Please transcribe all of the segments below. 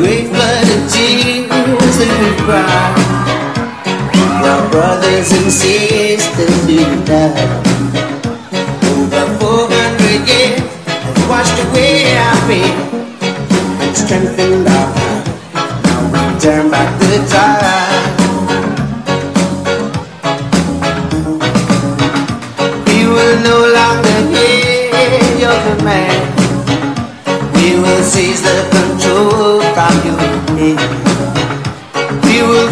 great flood of tears and we cried While brothers and sisters do die Over 400 years have washed away our pain And strengthened our heart Now we turn back the tide. We will no longer hear your command We will seize the control you with me. We will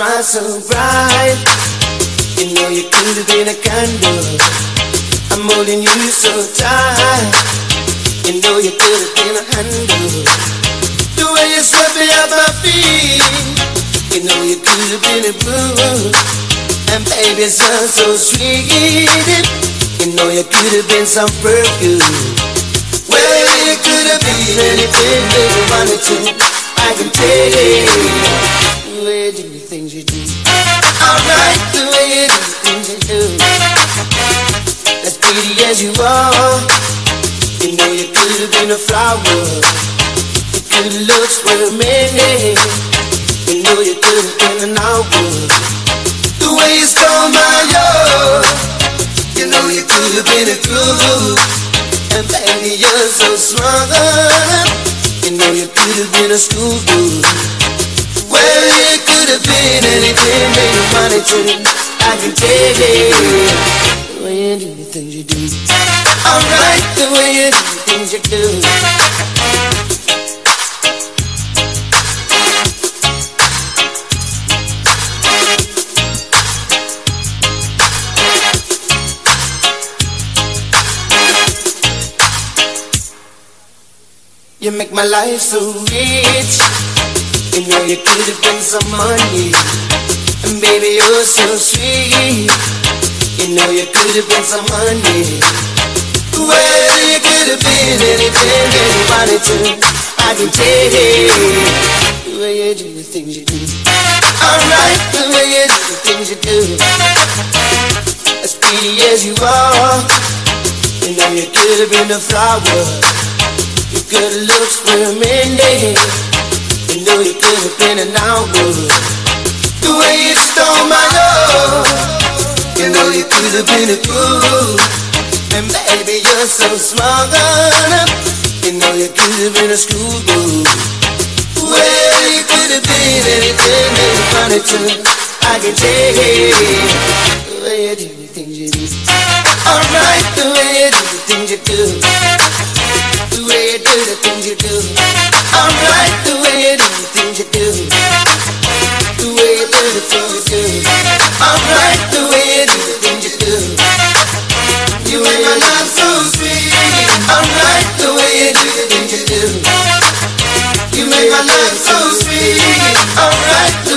smile so bright. You know you could have been a candle. I'm holding you so tight. You know you could have been a handle. The way you swept me off my feet. You know you could have been a blue. And baby, it sounds so sweet. You know you could have been some perfume. Well, you could have been anything you wanted to. I can tell way you do the things you do. Alright, the way you do the things you do. As pretty as you are, you know you could have been a flower. You could have looked for a minute. You know you could have been an hour. The way you stole my love, you know you could have been a clue. And baby, you're so smart. You know you could have been a schoolgirl. Well, you could have been anything you wanted to. I can tell you the way you do the things you do. Alright, the way you do the things you do. You make my life so rich. You know you could have been some money. And baby, you're so sweet. You know you could have been some money. Well, you could have been anything that you wanted to. I can tell the way you do the things you do. Alright, the way you do the things you do. As pretty as you are, you know you could have been a flower. You could have looked for a minute. You know you could have been an hour. The way you stole my love. You know you could have been a fool. And baby, you're so smart. You know you could have been a schoolgirl. Well, you could have been anything that you wanted to. I can tell the way you do the things you do. Alright, the way you do the things you do. The way you do the things you do. Alright, Alright, the way you do. You make my life so sweet. The way you do. You make my life so sweet.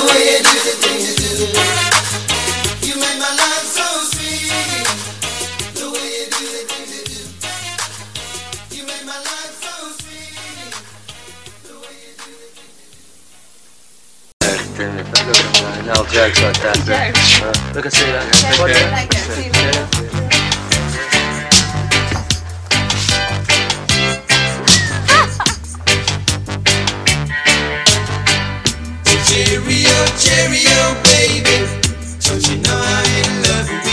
jacks like that. Sure. Look see that. Okay. Cheerio, cheerio, baby. Don't you know I love you?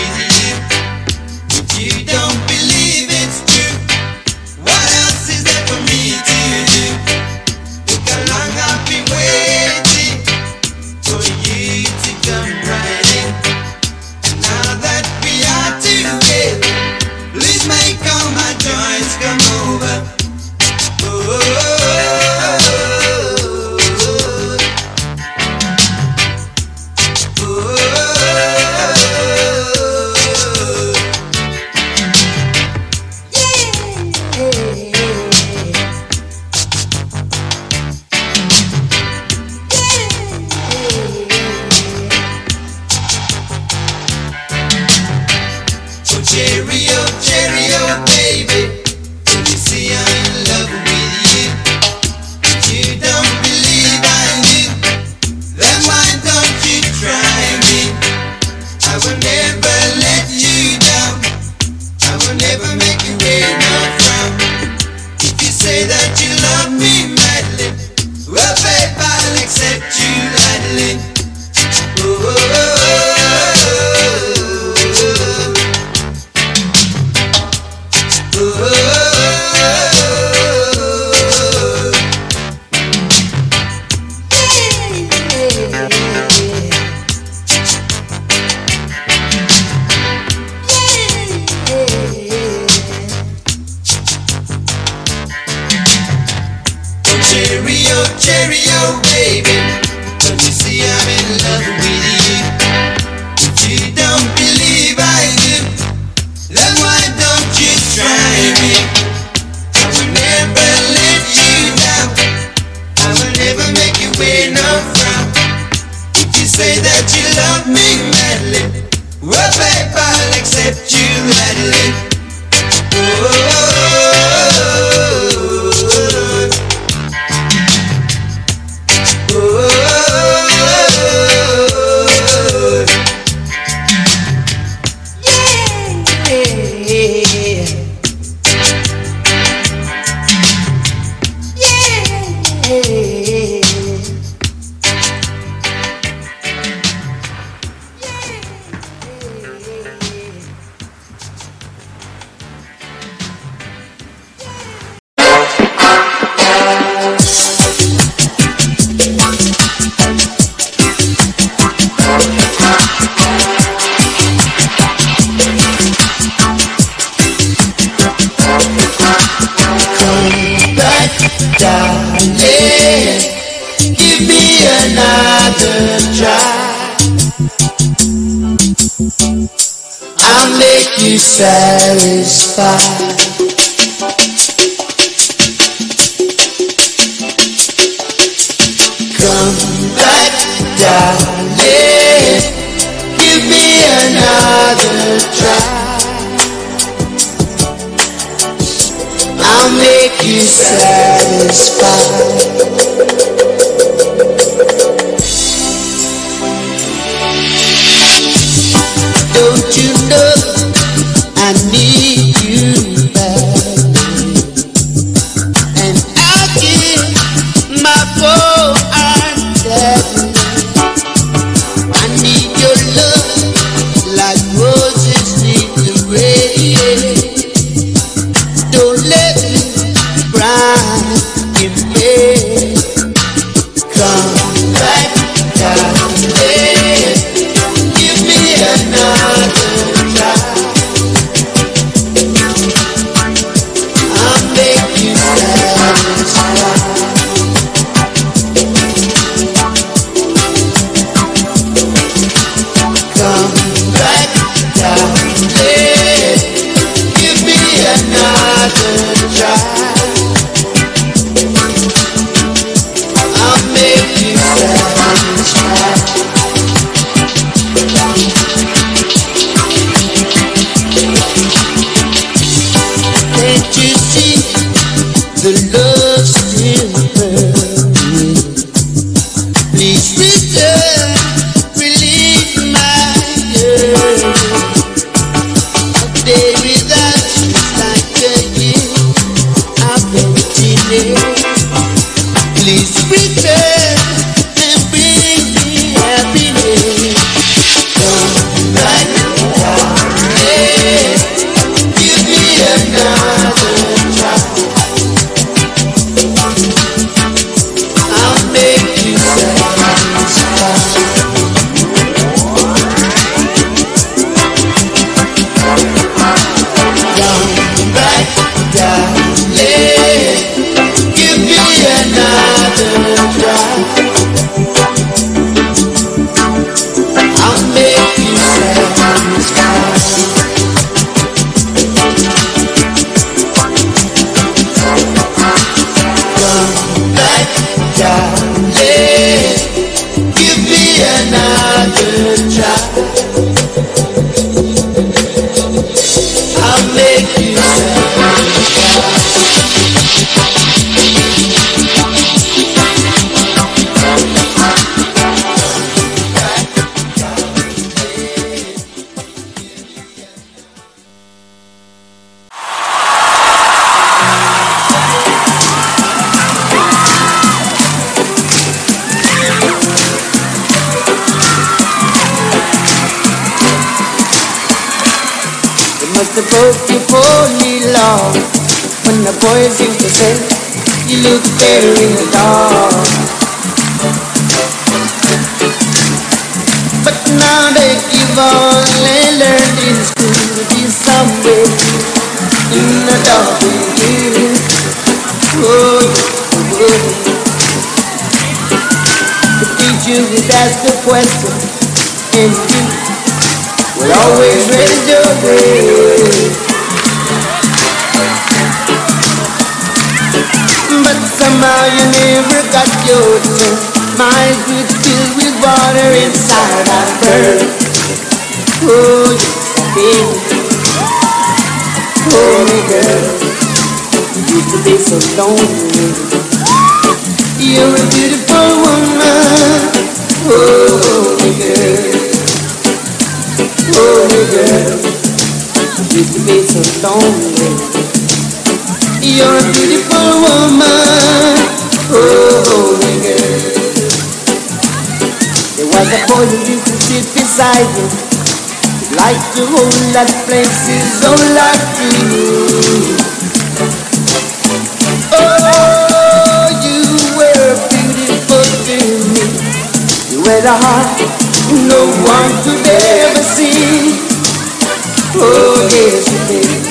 stereo. I make you satisfied. Come back, darling. Give me another try. I'll make you satisfied. Somehow you never got your turn. Mine would filled with water inside I burn. Oh, yes, baby. Oh, me girl. You used to be so lonely. You're a beautiful woman. Oh, me girl. Oh, me girl. You used to be so lonely. You're a beautiful woman. Oh, girl. There was a boy who used to sit beside you. Like to hold that places, oh, like you. Oh, you were beautiful to me. You had a heart no one could ever see. Oh, yes, you did.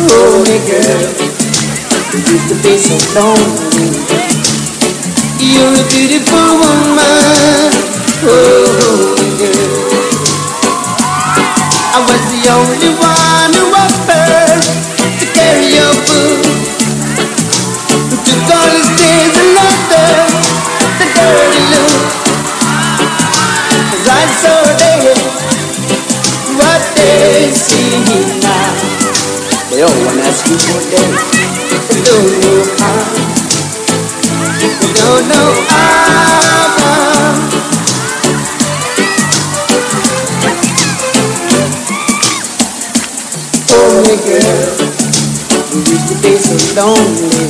Oh, girl, you used to be so lonely. You're a beautiful woman. Oh, girl. I was the only one who offered to carry your food. Took all the stairs in London, the dirty look. Cause I'm so dead, what they see now. They all wanna ask you for them. They don't know how. They don't know how. Oh, my girl, you used to be so lonely.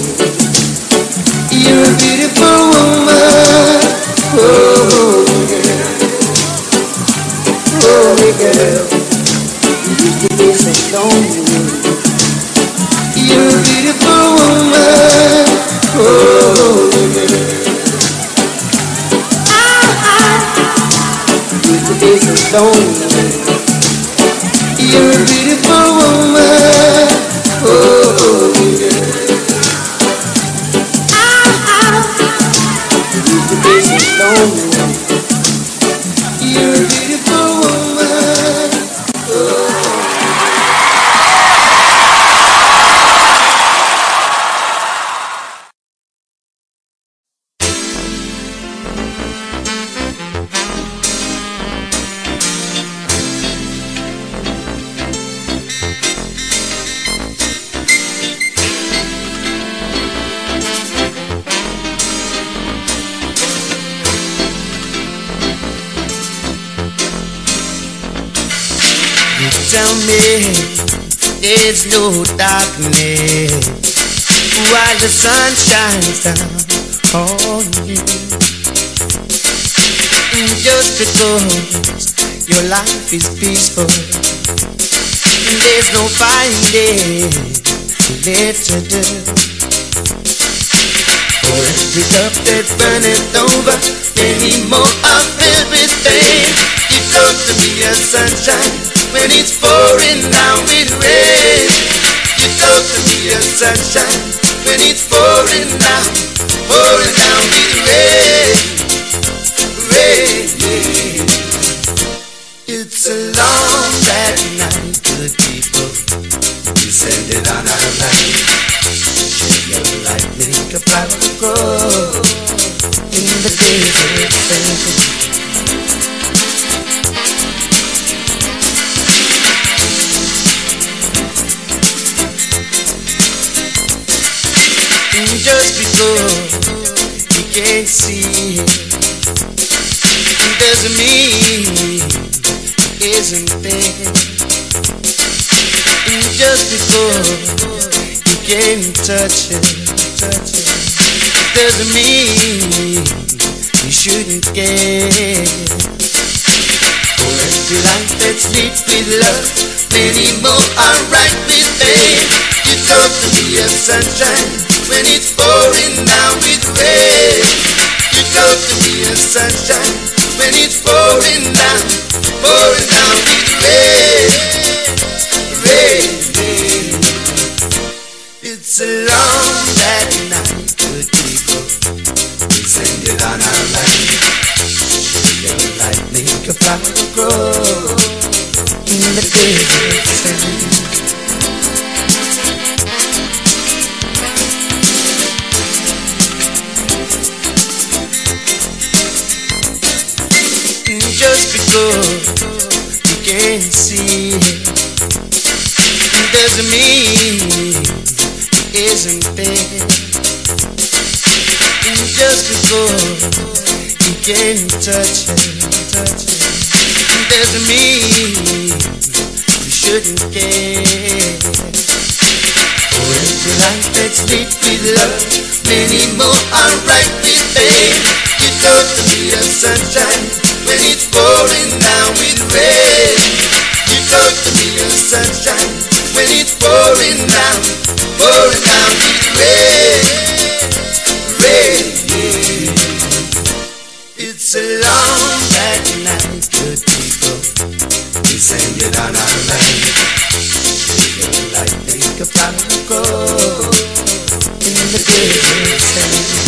You're a beautiful woman. Oh, girl. Oh, my girl, you used to be so lonely. Finding left to do. Just because you can't see doesn't mean it isn't there. And just because you can't touch it, it doesn't mean you shouldn't care. For every life that's lit with love, many more are right within. You talk to me of sunshine when it's pouring down with rain. You talk to me of sunshine when it's pouring down, pouring down with rain. Rain, rain. It's a long bad night, good people. We send it on our land. Your lightning can fire grow in the desert Just because you can't see it doesn't mean it isn't there. And just because you can't touch it, touch it, doesn't mean you shouldn't care. For every life that's lit with love, many more are right within. You to me of sunshine when it's pouring down with rain. Sunshine when it's down, down with rain. Rain. It's a long bad night, good people. We send it on our land. Your light take a fire go in the sand.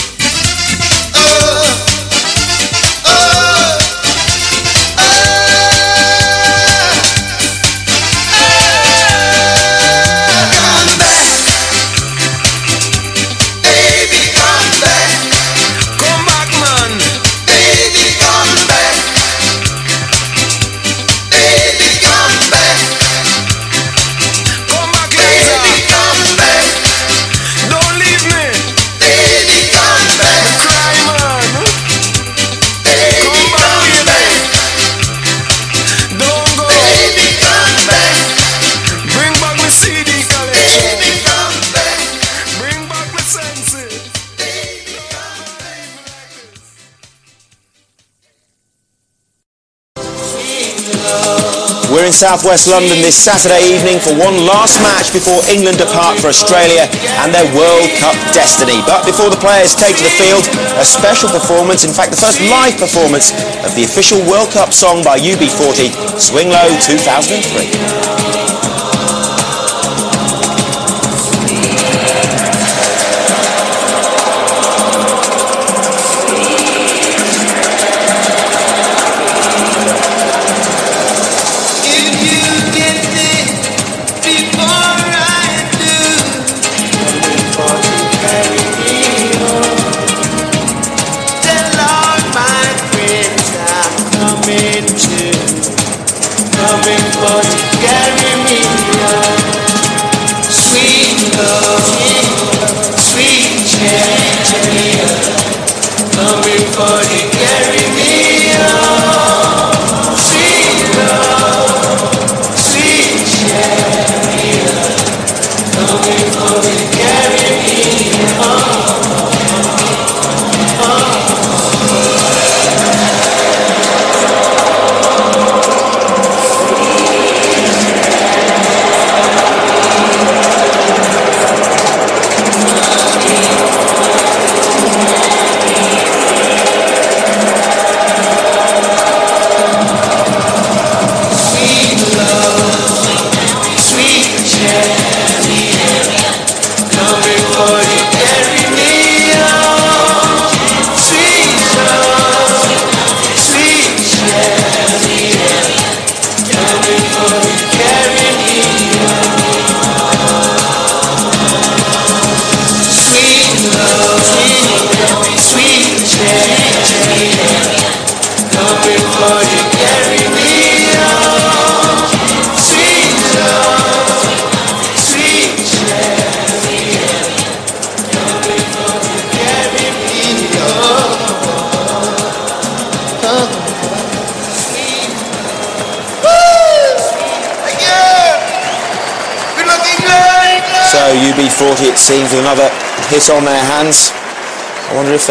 southwest London this Saturday evening for one last match before England depart for Australia and their World Cup destiny. But before the players take to the field, a special performance, in fact the first live performance of the official World Cup song by UB40, Swing Low 2003.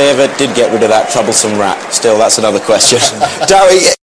Favour did get rid of that troublesome rat. Still, that's another question. Dowie,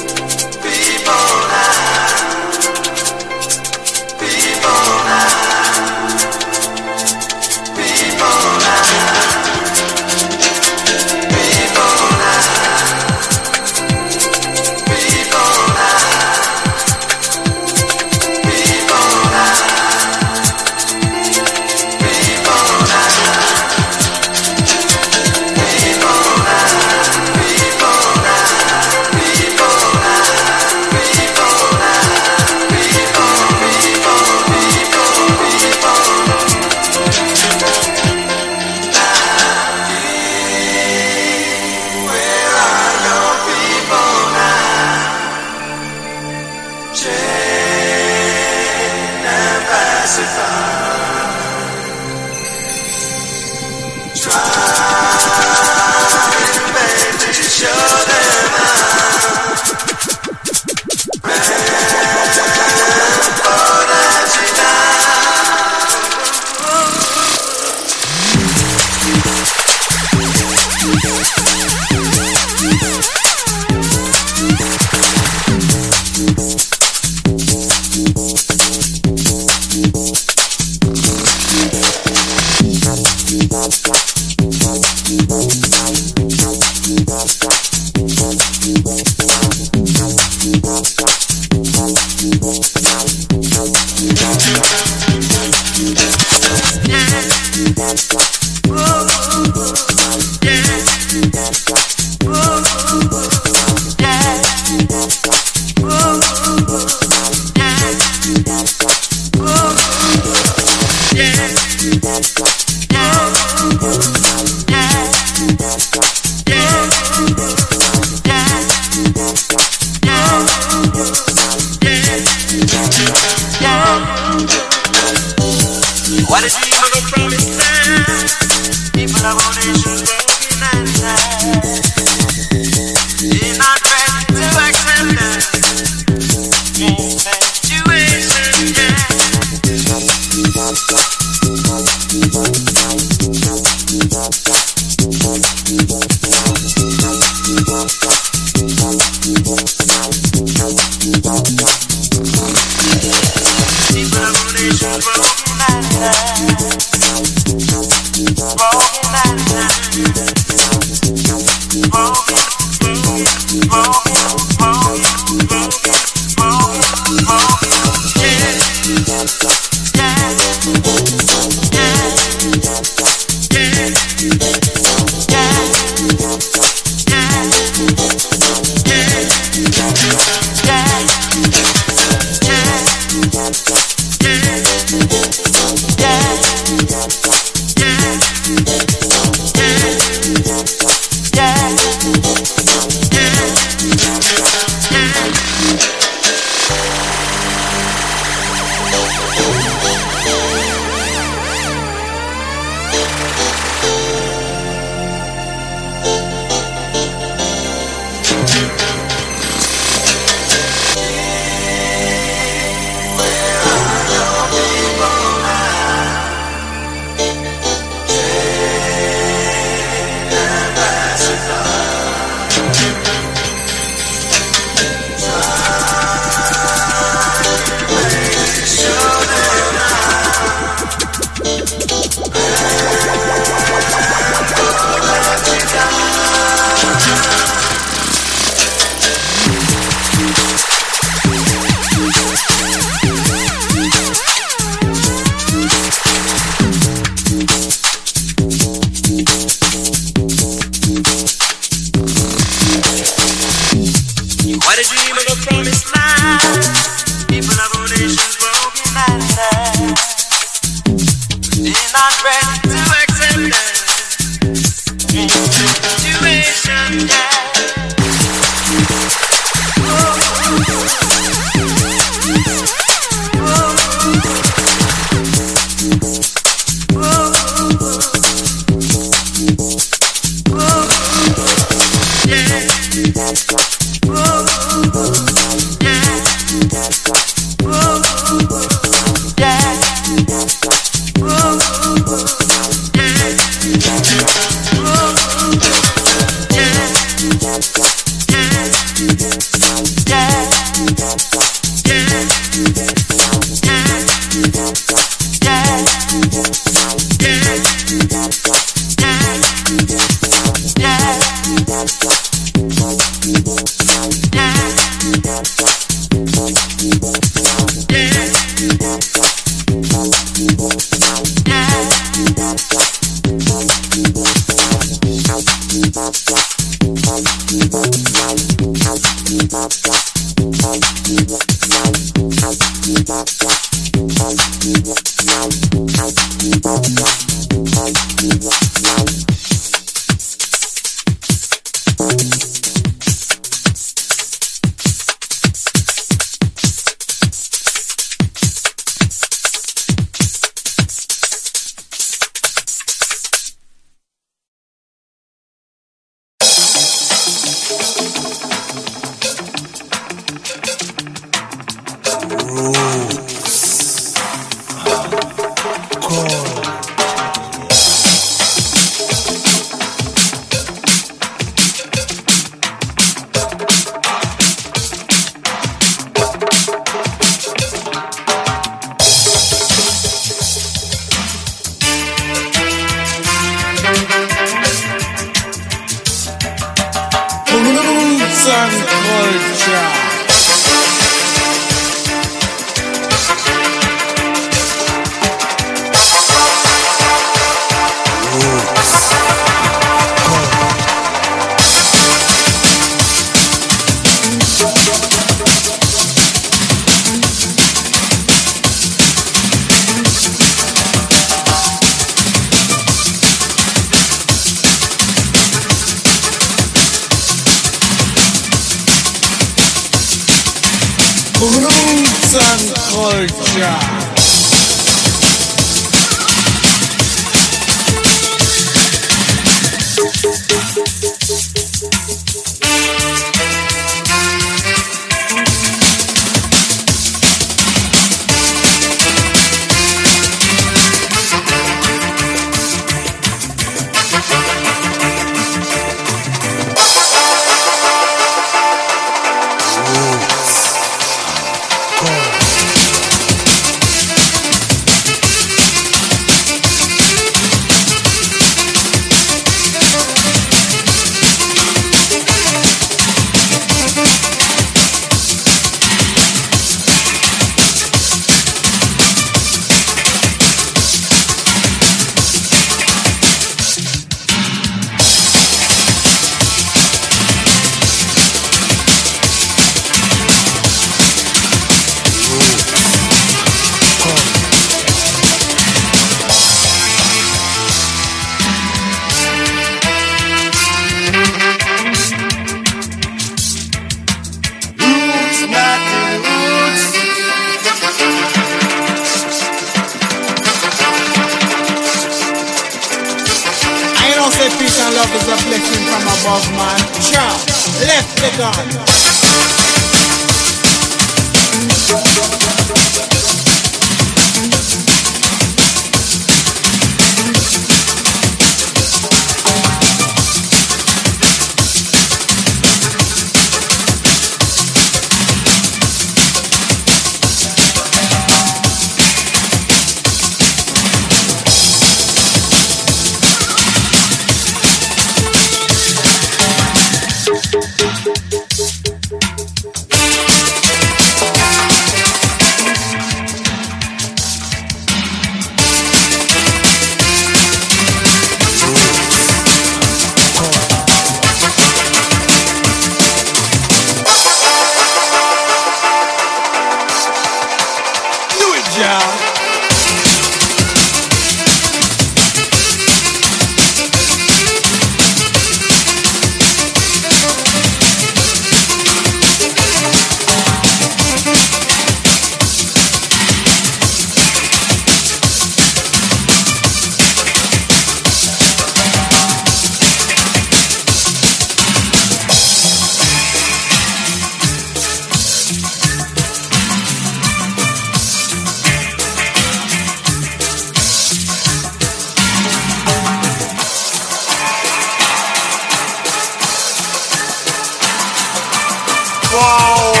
Wow.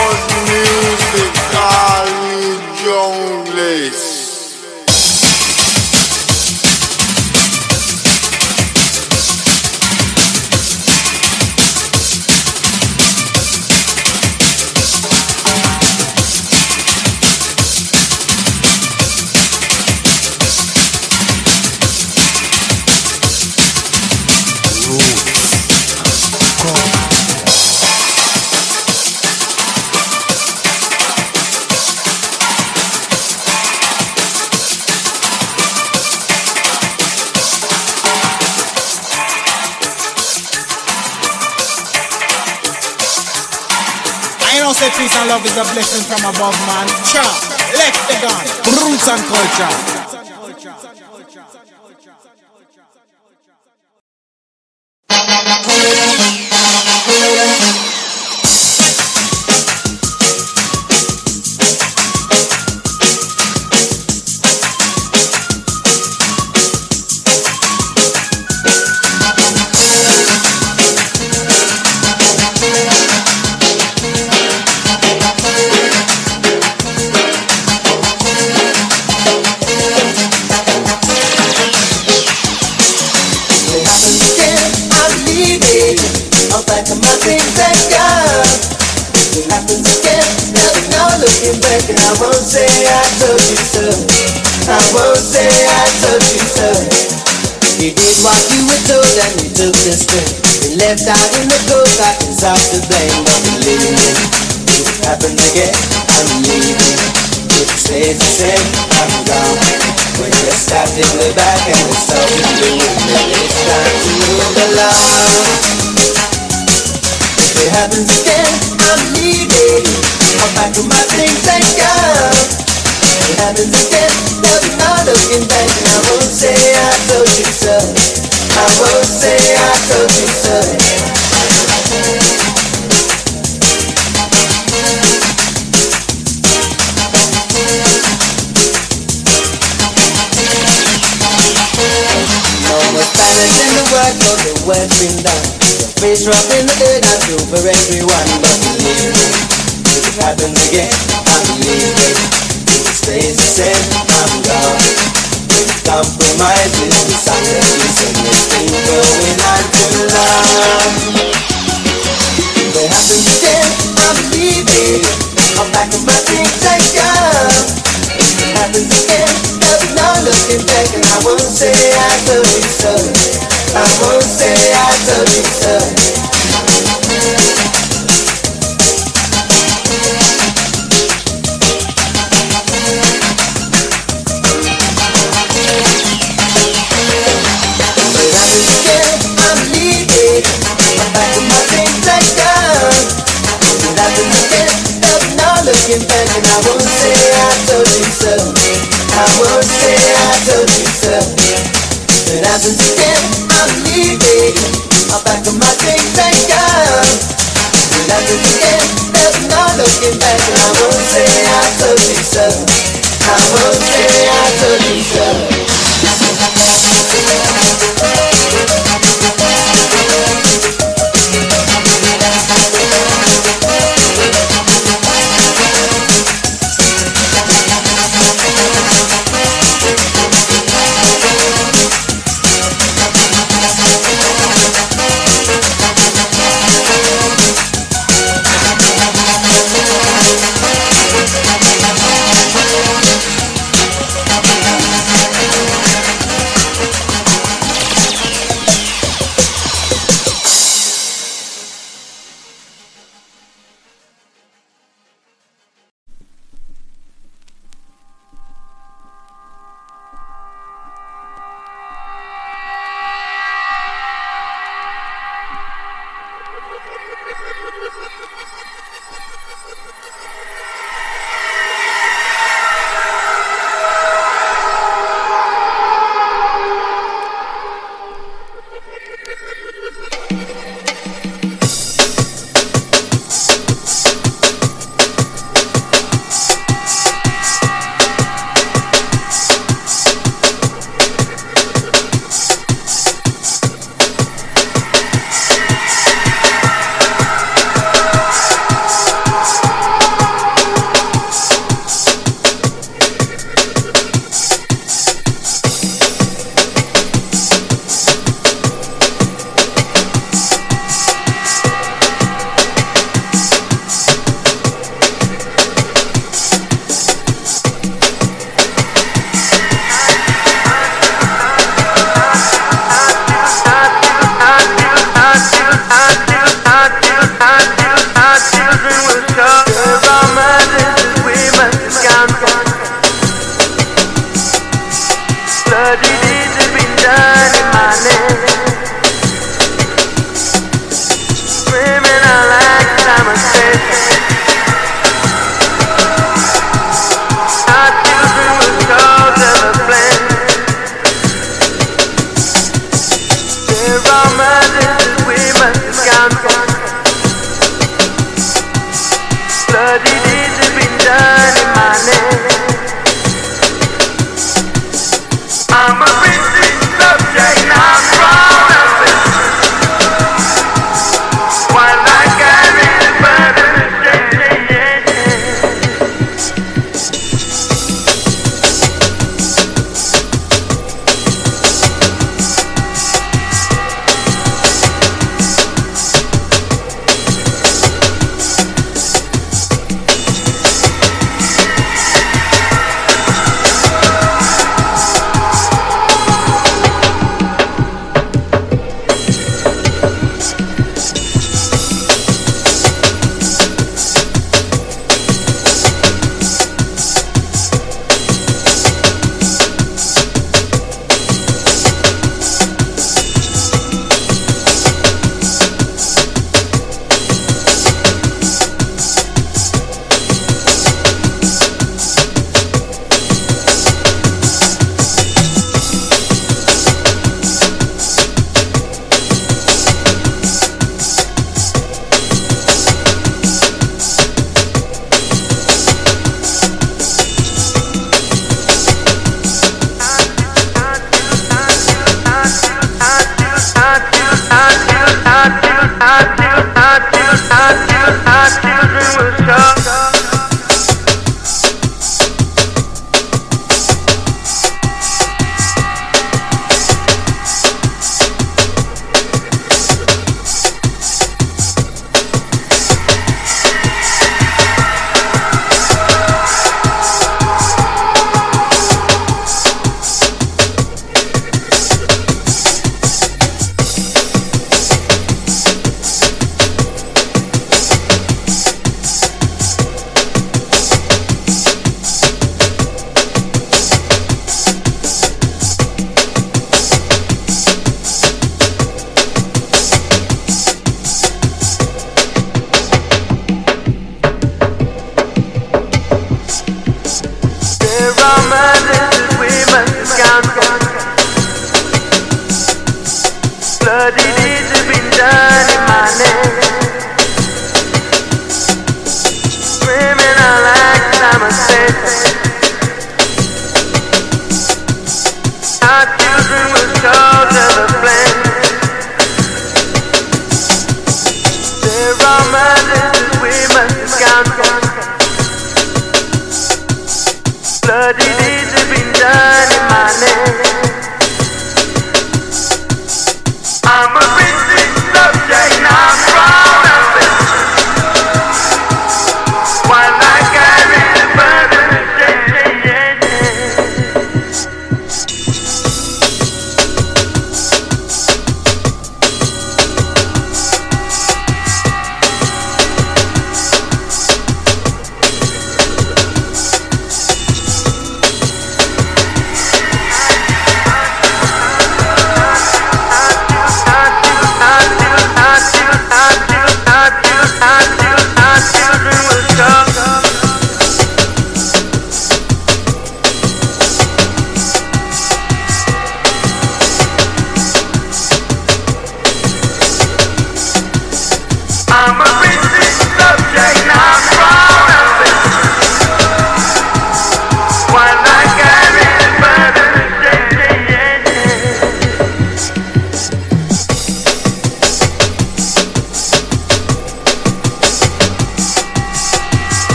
is a blessing from above, man. Cha, let's gun. Roots and culture. my happens again, there'll be looking back. I won't say I told you so. I won't say I told you so.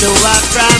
though I try.